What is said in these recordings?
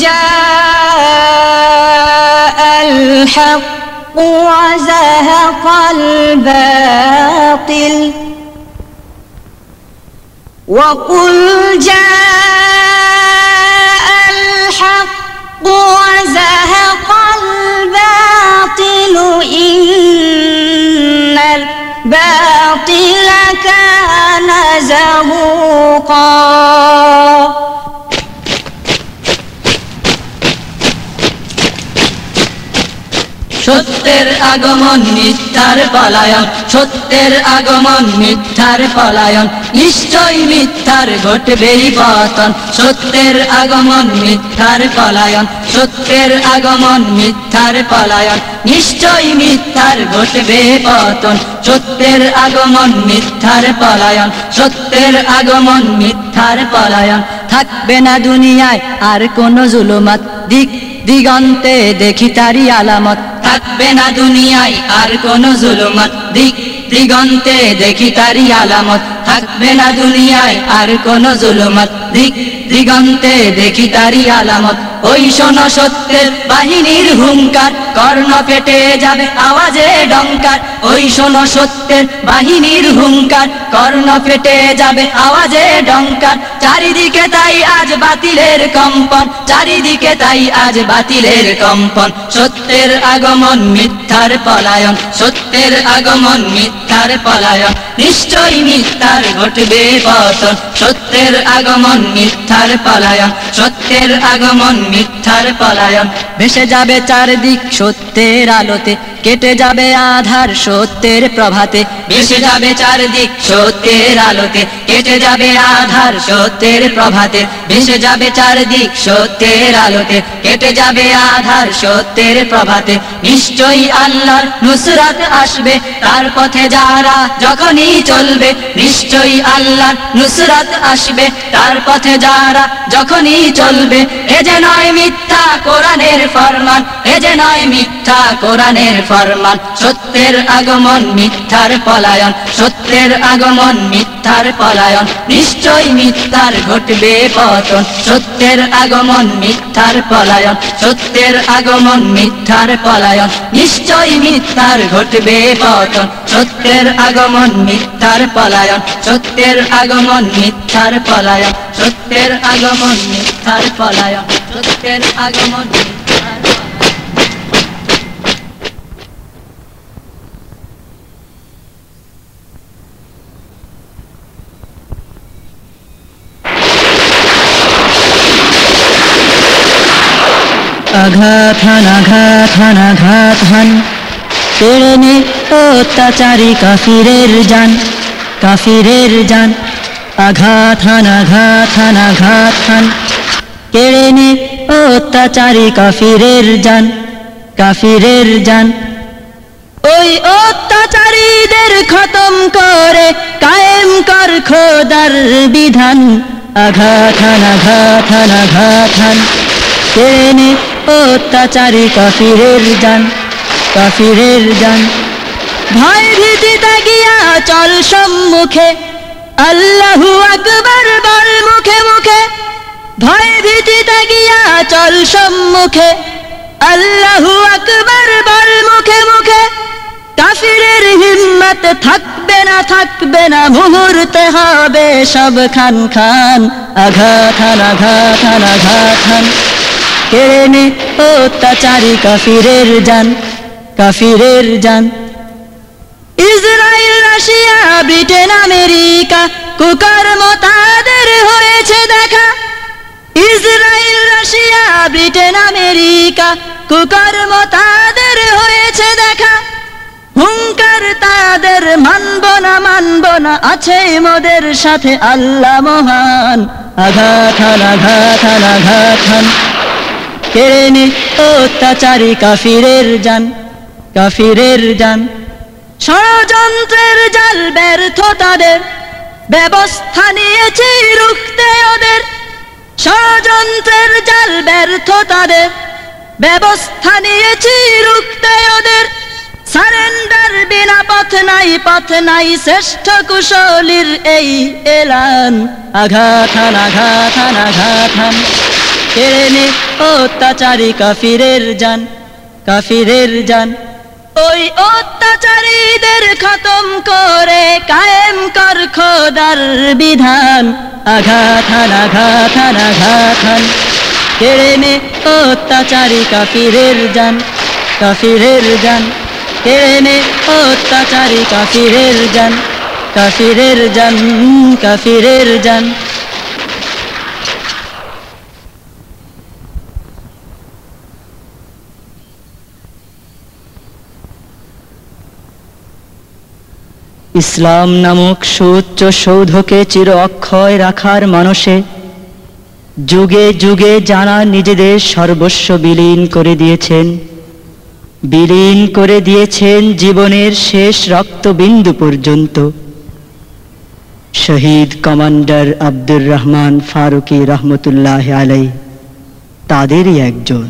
جاء الحق وزهق الباطل. وقل جاء الحق وزهق الباطل. إن الباطل كان زهوقا. সত্যের আগমন মিথ্যার পলায়ন, সত্যের আগমন মিথ্যার পলায়ন, নিশ্চয় মিথ্যার ঘটবেই পতন, সত্যের আগমন মিথ্যার পলায়ন, সত্যের আগমন মিথ্যার পলায়ন, নিশ্চয় মিথ্যার ঘটবে পতন, সত্যের আগমন মিথ্যার পলায়ন, সত্যের আগমন মিথ্যার পলায়ন, থাকবে না দুনিয়ায় আর কোন জুলুমাত, দিক দিগন্তে দেখি তারি আলামত থাকবে না দুনিয়ায় আর কোন জুলুমত। দিক দিগন্তে দেখি তারি আলামত। থাকবে না দুনিয়ায় আর কোন জুলুমত। দিক দিগন্তে দেখি তারি আলামত। ওই শোন সত্যের বাহিনীর হুঙ্কার। কর্ণ ফেটে যাবে আওয়াজে ডঙ্কার ওই সত্যের বাহিনীর হুঙ্কার। কর্ণ ফেটে যাবে আওয়াজে ডঙ্কার চারিদিকে তাই আজ বাতিলের কম্পন। চারিদিকে তাই আজ বাতিলের কম্পন। সত্যের আগমন মিথ্যার পলায়ন। সত্যের আগমন মিথ্যার পলায়ন। নিশ্চয় মিথ্যার ঘটবে পতন। সত্যের আগমন মিথ্যার পলায়ন সত্যের আগমন মিথ্যার পলায়ন ভেসে যাবে চারদিক সত্যের আলোতে। কেটে যাবে আধার সত্যের প্রভাতে ভেসে যাবে চারদিক সত্যের আলোতে, কেটে যাবে আধার সত্যের প্রভাতে ভেসে যাবে চারদিক সত্যের আলোতে, কেটে যাবে আধার সত্যের প্রভাতে, নিশ্চয়ই আল্লাহর নুসরাত আসবে, তার পথে যারা যখনই চলবে, নিশ্চয়ই আল্লাহর নুসরাত আসবে, তার পথে যারা যখনই চলবে, এ যে নয় মিথ্যা কোরআনের ফরমান, এ যে নয় মিথ্যা কোরআনের ফরমান, সত্যের আগমন, মিথ্যার পলায়ন। সত্যের আগমন, মিথ্যার পলায়ন। নিশ্চয় মিথ্যার ঘটবে পতন। সত্যের আগমন, মিথ্যার পলায়ন। সত্যের আগমন, মিথ্যার পলায়ন। নিশ্চয় মিথ্যার ঘটবে পতন। সত্যের আগমন, মিথ্যার পলায়ন। সত্যের আগমন, মিথ্যার পলায়ন। সত্যের আগমন, মিথ্যার পলায়ন। সত্যের আগমন হান, আঘাত হান কেড়ে নে অত্যাচারী কাফিরের জান কাফিরের হান, আঘাত হান, আঘাত কেড়ে নে অত্যাচারী কাফিরের জান কাফিরের জান ওই অত্যাচারীদের খতম করে কায়েম কর খোদার বিধান। আঘাত হান আঘাত হান কেনে অত্যাচারী কাফিরের জান কাফিরের জান ভয় ভীতি তাকিয়া চল সম্মুখে, আল্লাহু আকবার বল মুখে মুখে। ভয় ভীতি তাকিয়া চল সম্মুখে, আল্লাহু আকবার বল মুখে মুখে। কাফিরের হিম্মত থাকবে না থাকবে না, মুহূর্তে হবে সব খান খান, আঘাত হান আঘাত হান আঘাত হান। কেড়ে নে অত্যাচারী কাফিরের জান কাফিরের জান। ইসরায়েল রাশিয়া, ব্রিটেন, আমেরিকা কুকর্ম তাদের হয়েছে দেখা। ইসরায়েল রাশিয়া, ব্রিটেন, আমেরিকা কুকর্ম তাদের হয়েছে দেখা। হুঙ্কার তাদের মানব না মানব না, আছে মোদের সাথে আল্লাহ মহান। আঘাত আঘাত আঘাত কেড়ে নে অত্যাচারী কাফিরের জান কাফিরের জান ষড়যন্ত্রের জাল ব্যর্থ তাদের ব্যবস্থা নিয়েছি রুখতে ওদের। ষড়যন্ত্রের জাল ব্যর্থ তাদের ব্যবস্থা নিয়েছি রুখতে ওদের। সারেন্ডার বিনা পথ নাই পথ নাই শ্রেষ্ঠ কুশলীর এই এলান। হান, আঘাত হান। কেড়ে নে অত্যাচারী কাফিরের যান কাফিরের যান ওই অত্যাচারীদের খতম করে কায়েম কর খোদার বিধান। আঘাত হান আঘাত হান কেড়ে নে অত্যাচারী কাফিরের যান কাফিরের যান কেড়ে নে অত্যাচারী কাফিরের যান কাফিরের জান কাফিরের জান। ইসলাম নামক সুউচ্চ সৌধকে চির অক্ষয় রাখার মানসে যুগে যুগে যারা নিজেদের সর্বস্ব বিলীন করে দিয়েছেন। বিলীন করে দিয়েছেন জীবনের শেষ রক্তবিন্দু পর্যন্ত। শহীদ কমান্ডার আব্দুর রহমান ফারুকি রহমতুল্লাহ আলাই তাদেরই একজন।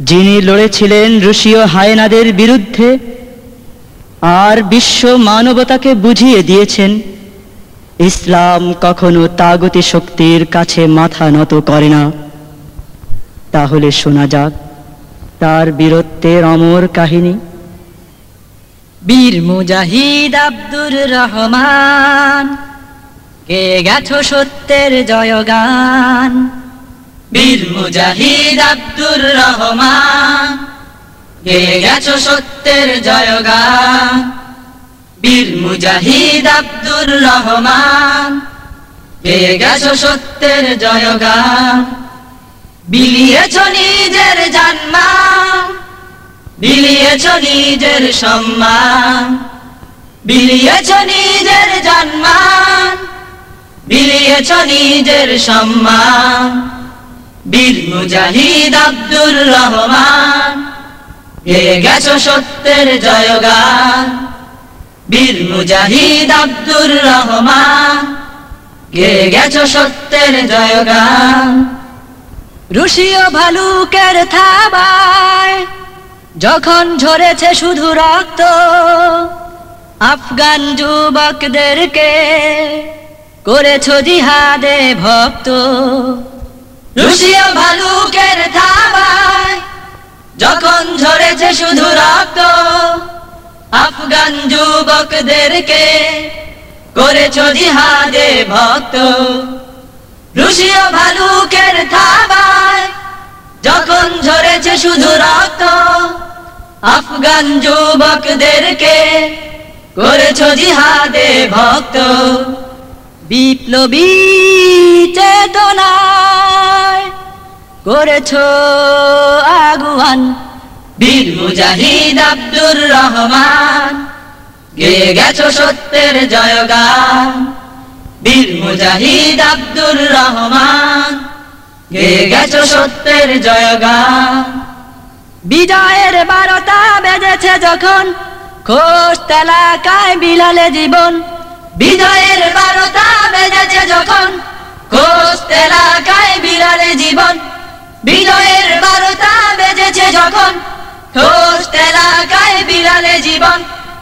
যিনি লড়েছিলেন রুশীয় হায়নাদের বিরুদ্ধে আর বিশ্ব মানবতাকে বুঝিয়ে দিয়েছেন, ইসলাম কখনো তাগতি শক্তির কাছে মাথা নত করে না। তাহলে শোনা যাক, তার বীরত্বের অমর কাহিনী। বীর মুজাহিদ আব্দুর রহমান, কে গেছো সত্যের জয়গান? বীর মুজাহিদ আব্দুর রহমান গে গেছো সত্যের জয়গান বীর মুজাহিদ আব্দুর রহমান গে গেছো সত্যের জয়গান বিলিয়েছ নিজের জন্মান বিলিয়েছ নিজের সম্মান, বিলিয়েছ নিজের জন্মান বিলিয়েছ নিজের সম্মান। বীর মুজাহিদ আব্দুর রহমান গে গেছ সত্যের জয়গান। বীর মুজাহিদ আব্দুর রহমান। গে গেছ সত্যের জয়গান। রুশীয় ভালুকের থাবায় যখন ঝরেছে শুধু রক্ত, আফগান যুবকদেরকে করেছ জিহাদে ভক্ত। রুশীয় ভালুকের থাবায় যখন ঝরেছে শুধু রক্ত, আফগান যুবকদেরকে করেছ জিহাদে ভক্ত। রুশীয় ভালুকের থাবায় যখন ঝরেছে শুধু রক্ত, আফগান যুবকদেরকে করেছ জিহাদে ভক্ত। বিপ্লবী চেতনায় করেছ আগুয়ান। বীর মুজাহিদ আব্দুর রহমান গে গেছো সত্যের জয়গান। বীর মুজাহিদ আব্দুর রহমান গে গেছো সত্যের জয়গান। বিজয়ের বারোটা বেজেছে যখন, খোশ তেলাকায় বিলালে জীবন। বিজয়ের বারোটা বেজেছে যখন কোস্ত এলাকায় বিলালে জীবন। বিজয়ের বারোটা বেজেছে যখন কোস্ত এলাকায় বিড়ালে জীবন।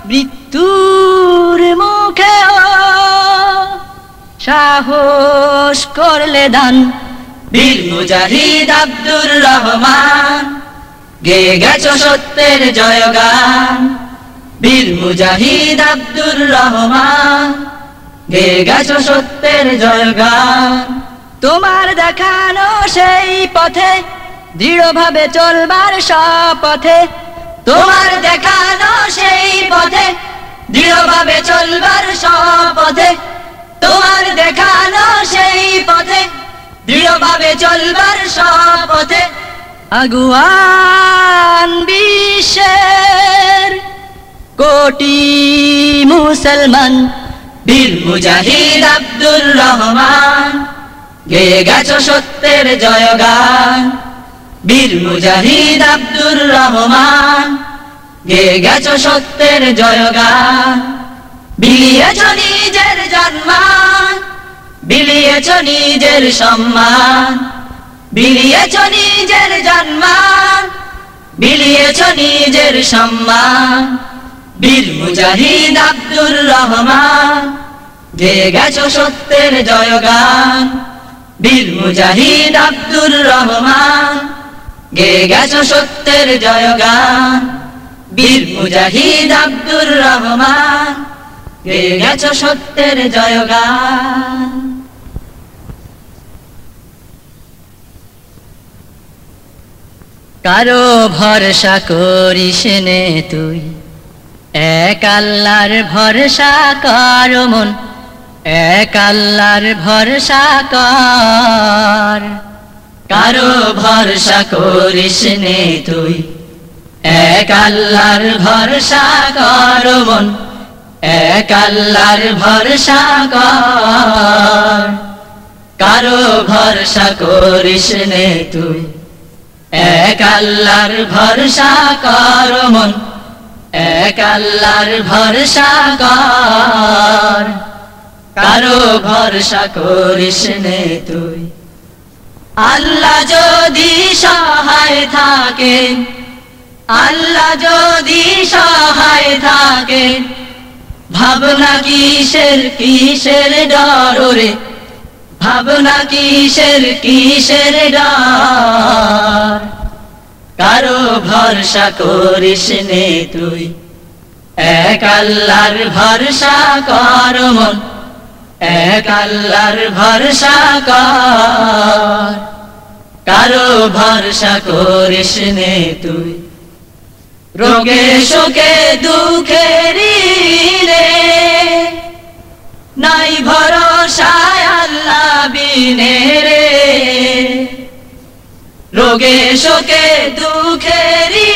মৃত্যুর মুখে সাহস করলে দান। বীর মুজাহিদ আব্দুর রহমান গে গেছো সত্যের জয়গান। বীর মুজাহিদ আব্দুর রহমান গে গেছো সত্যের জয়গান। তোমার দেখানো সেই পথে, দৃঢ়ভাবে চলবার শপথে তোমার দেখানো সেই পথে, দৃঢ়ভাবে চলবার শপথে তোমার দেখানো সেই পথে, দৃঢ়ভাবে চলবার শপথে আগুয়ান বিশ্বের কোটি মুসলমান, বীর মুজাহিদ আব্দুর রহমান। গে গেছো সত্যের জয়গান? বীর মুজাহিদ আব্দুর রহমান। গে গেছো সত্যের জয়গান? বিলিয়েছ নিজের জন্মান। বিলিয়েছ নিজের সম্মান। বিলিয়েছ নিজের জন্মান। বিলিয়েছ নিজের সম্মান। বীর মুজাহিদ আব্দুর রহমান। গে গেছো সত্যের জয়গান? বীর মুজাহিদ আব্দুর রহমান গে গেছ সত্যের জয়গান। বীর মুজাহিদ আব্দুর রহমান গে গেছ সত্যের জয়গান। কারও ভরসা করিস তুই, এক আল্লাহর ভরসা কর মন। এক আল্লাহর ভরসা কর। কারও ভরসা করিস নে তুই। এক আল্লাহর ভরসা কর মন। এক আল্লাহর ভরসা কর। কারও ভরসা করিস নে তুই। এক আল্লাহর ভরসা কর মন। এক আল্লাহর ভরসা কর। কারও ভরসা করিস নে তুই। আল্লাহ যদি সহায় থাকে, আল্লাহ যদি সহায় থাকে, ভাবনা কিসের কিসের ডরে, ভাবনা কিসের কিসের ডর। কারও ভরসা করিস নে তুই, এক আল্লাহর ভরসা কর মন। এক আল্লাহর ভরসা কর। কারও ভরসা করিস নে তুই। রোগে শোকে দুঃখের রে। নাই ভরসায় আল্লাহ বিনে রে। রোগে শোকে দুঃখের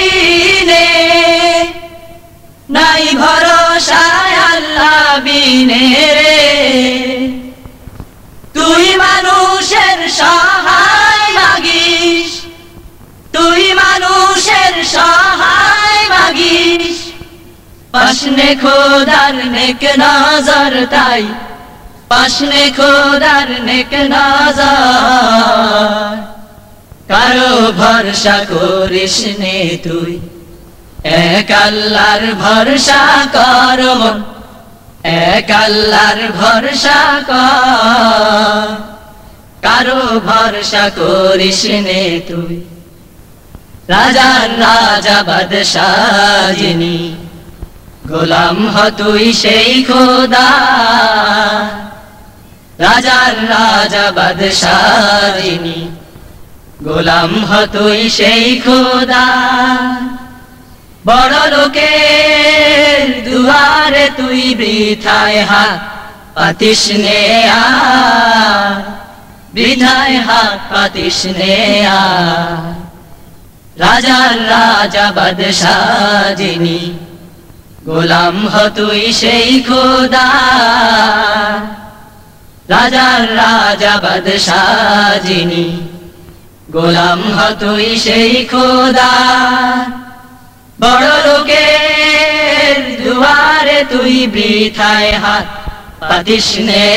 রে। তুই মানুষের সহায় মাগিস তুই মানুষের সহায় মাগিস পাশনে খোদার নেক নজর তাই। পাশনে খোদার নেক নজর। কারও ভরসা করিস নে তুই। এক আল্লাহর ভরসা কর এক আল্লাহর ভরসা কর। ভরসা করিস নে তুই। রাজার রাজা বাদশাহ যিনি, গোলাম হতুই সেই খোদা। রাজার রাজা বাদশাহ যিনি, গোলাম হতুই সেই খোদা। বড় লোকের দুয়ারে তুই বৃথায় হাত, পাতিস বৃথায় হাত, পাতিস রাজার রাজা বাদশাহ যিনি, গোলাম হ তুই সেই খোদা। রাজার রাজা বাদশাহ যিনি, গোলাম হ তুই সেই খোদা। বড় লোকের দুয়ারে তুই বৃথায় হাত পাতিস নে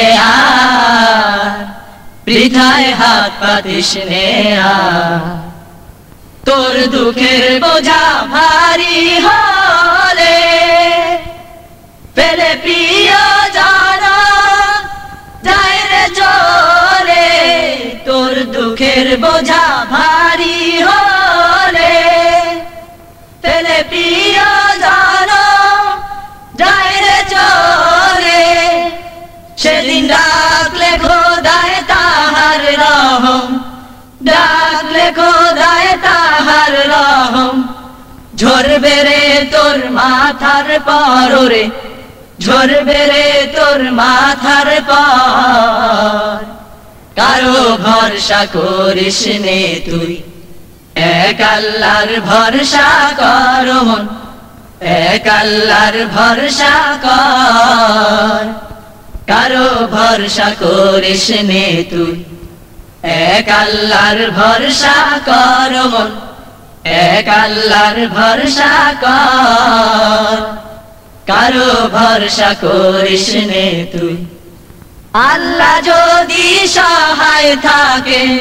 বৃথায় হাত পাতিস নে তোর দুঃখের বোঝা ভারী হলে ফেলে প্রিয় জানা যায় চলে। তোর দুঃখের বোঝা ভারী ফেলে প্রিয় জানা যায় রে চলে সেদিন ডাকলে খোদায় তাহার রহম, ডাকলে খোদায় তাহার রহম। ঝরবে রে তোর মাথার পরে ঝরবে রে তোর মাথার পর। কারও ভরসা করিস তুই এক ভরসা কর মন। এক ভরসা কর। কারও ভরসা করিস নে তুই। এক ভরসা কর মন। এক ভরসা কর। কারও ভরসা করিস নে তুই। আল্লাহ যদি সহায় থাকে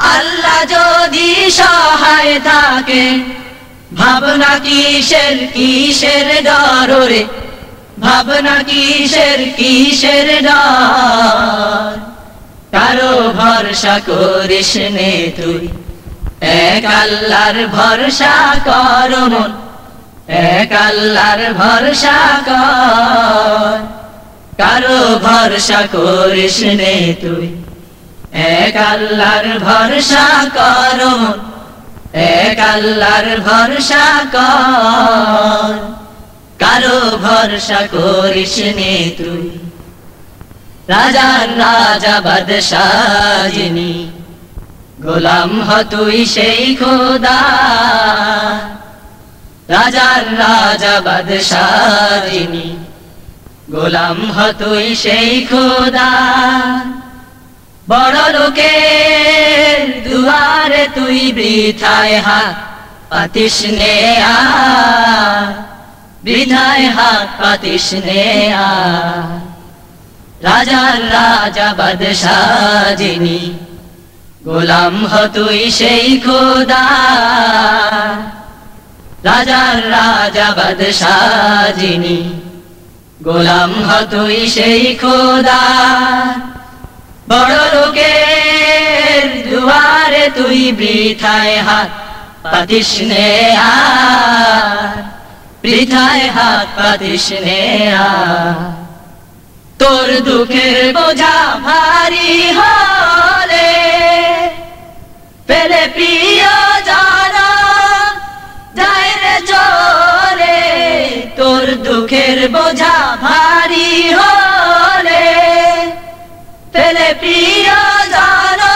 আল্লাহ যদি সহায় থাকে, ভাবনা কিসের কিসের ডরে ভাবনা কিসের কিসের ডর কারও ভরসা করিস নে তুই, এক আল্লাহর ভরসা কর মন, এক আল্লাহর ভরসা কর। কারও ভরসা করিস নে তুই এক আল্লাহর ভরসা কর। এক আল্লাহর ভরসা কর। কারও ভরসা করিস নে তুই। রাজার রাজা বাদশাহ যিনি। গোলাম হ তুই সেই খোদা। রাজার রাজা বাদশাহ যিনি। গোলাম হ তুই সেই খোদা। বড় লোকের দুয়ারে তুই বৃথায় হাত পাতিস বৃথায় হাত পাতিস রাজার রাজা বাদশাহ গোলাম হ তুই সেই খোদা। রাজার রাজা বাদশাহ গোলাম হ তুই সেই খোদা। বড় লোকের দুয়ারে তুই বৃথায় হাত, পাতিস নে বৃথায় হাত, পাতিস নে তোর দুঃখের বোঝা ভারী হলে পেলে প্রিয় জানা যায় চলে তোর দুঃখের বোঝা ভারী হলে পেলে প্রিয় জানা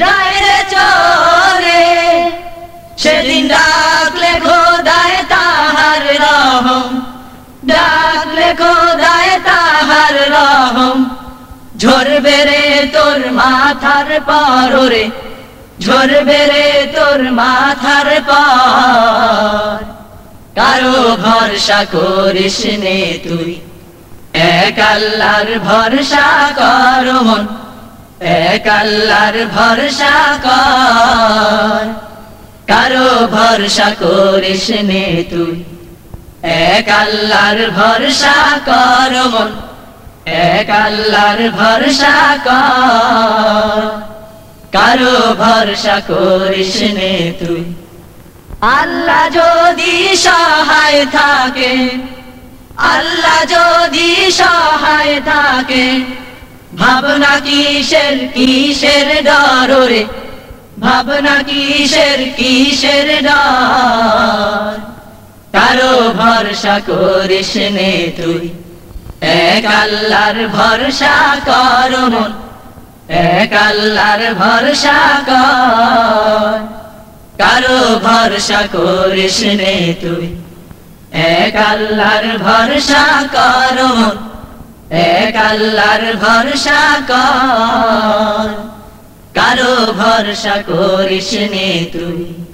যায় রে চলে। সেদিন ডাকলে খোদায় তাহার রহম, ডাকলে খোদায় তাহার রহম। ঝরবে রে তোর মাথার পর রে ঝরবে রে তোর মাথার পর। কারও ভরসা করিস নে তুই এক আল্লাহর ভরসা কর মন। এক ভরসা কর। কারও ভরসা করিস নে তুই। এক ভরসা কর মন। এক ভরসা কর। কারও ভরসা করিস নে তুই। আল্লাহ যদি সহায় থাকে আল্লাহ যদি সহায় থাকে, ভাবনা কিসের কিসের ডর ভাবনা কিসের কিসের ডর কারও ভরসা করিস নে তুই। এক আল্লাহর ভরসা কর মন। এক আল্লাহর ভরসা কর। কারও ভরসা করিস নে তুই। এক আল্লাহর ভরসা কর। এক আল্লাহর ভরসা কর। কারও ভরসা করিস নে তুই।